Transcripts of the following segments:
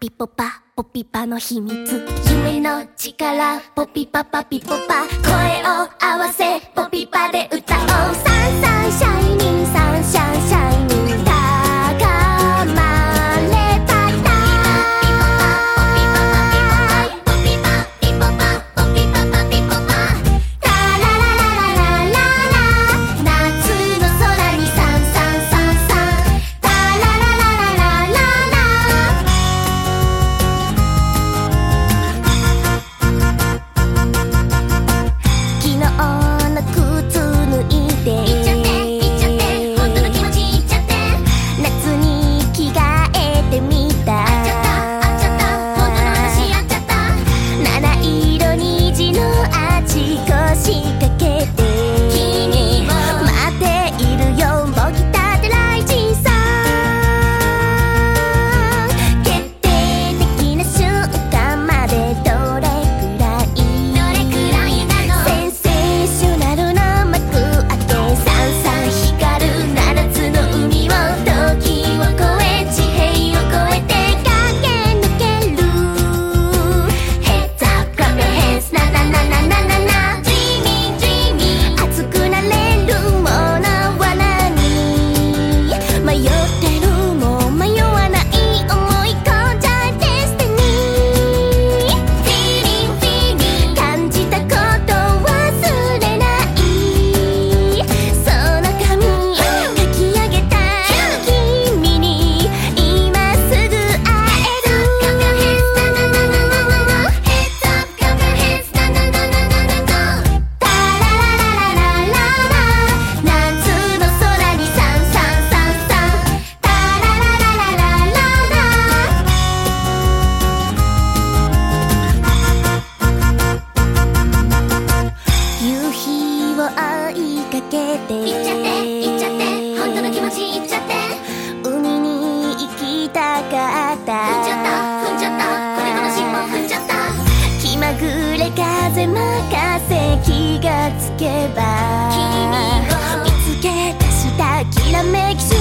ピポパポピパの秘密。夢の力。ポピパパピポパ。声を合わせ。追いかけて。行っちゃって行っちゃって本当の気持ちいっちゃって海に行きたかった踏んじゃった踏んじゃったこれこの尻尾踏んじゃった。気まぐれ風任せ気がつけば。君を。見つけ出したきらめき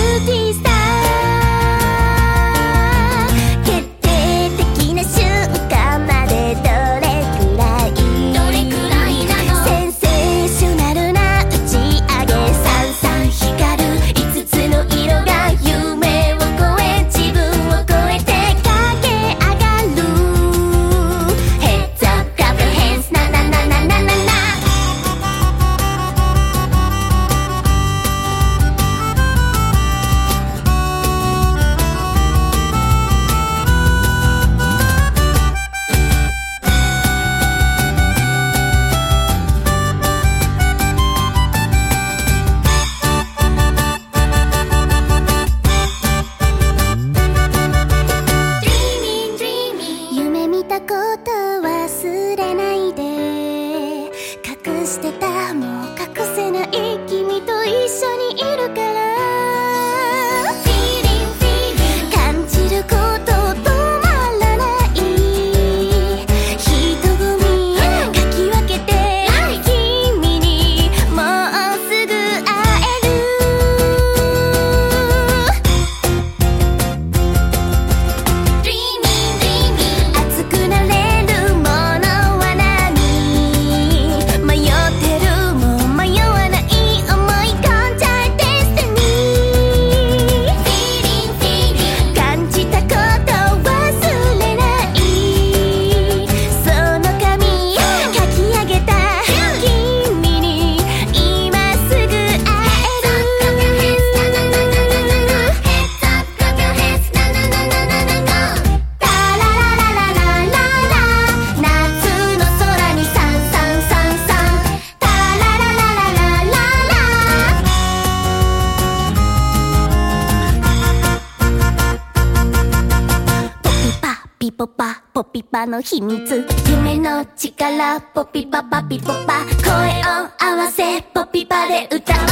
ポパポピパの秘密。夢の力ポピパパピポパ。声を合わせポピパで歌う。